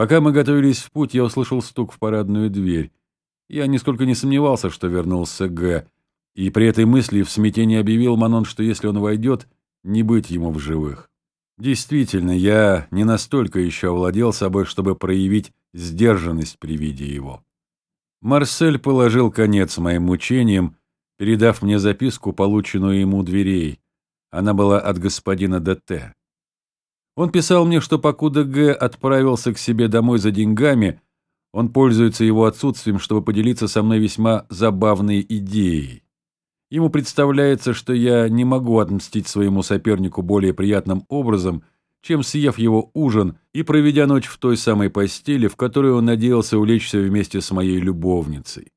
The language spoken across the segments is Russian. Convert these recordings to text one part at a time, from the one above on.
Пока мы готовились в путь, я услышал стук в парадную дверь. Я нисколько не сомневался, что вернулся Г. И при этой мысли в смятении объявил Манон, что если он войдет, не быть ему в живых. Действительно, я не настолько еще овладел собой, чтобы проявить сдержанность при виде его. Марсель положил конец моим мучениям, передав мне записку, полученную ему дверей. Она была от господина ДТ. Он писал мне, что покуда Г. отправился к себе домой за деньгами, он пользуется его отсутствием, чтобы поделиться со мной весьма забавной идеей. Ему представляется, что я не могу отмстить своему сопернику более приятным образом, чем съев его ужин и проведя ночь в той самой постели, в которой он надеялся улечься вместе с моей любовницей.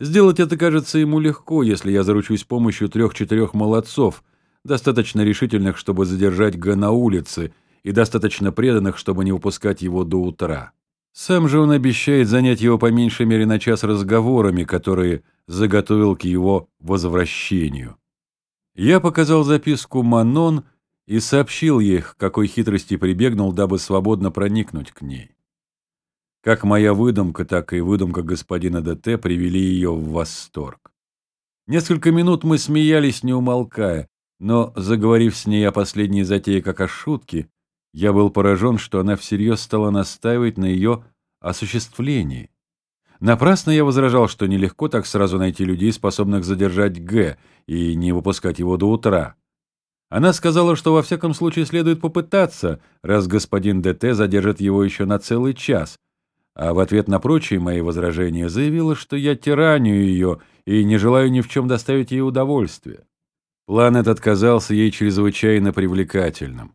Сделать это кажется ему легко, если я заручусь помощью трех-четырех молодцов, достаточно решительных, чтобы задержать Г на улице, и достаточно преданных, чтобы не выпускать его до утра. Сам же он обещает занять его по меньшей мере на час разговорами, которые заготовил к его возвращению. Я показал записку Манон и сообщил ей, какой хитрости прибегнул, дабы свободно проникнуть к ней. Как моя выдумка, так и выдумка господина ДТ привели ее в восторг. Несколько минут мы смеялись, не умолкая, но, заговорив с ней о последней затее как о шутке, я был поражен, что она всерьез стала настаивать на ее осуществлении. Напрасно я возражал, что нелегко так сразу найти людей, способных задержать Г и не выпускать его до утра. Она сказала, что во всяком случае следует попытаться, раз господин ДТ задержит его еще на целый час, а в ответ на прочие мои возражения заявила, что я тираню ее и не желаю ни в чем доставить ей удовольствие. План этот казался ей чрезвычайно привлекательным.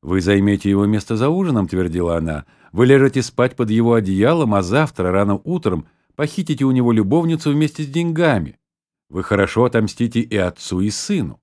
«Вы займете его место за ужином», — твердила она. «Вы ляжете спать под его одеялом, а завтра, рано утром, похитите у него любовницу вместе с деньгами. Вы хорошо отомстите и отцу, и сыну.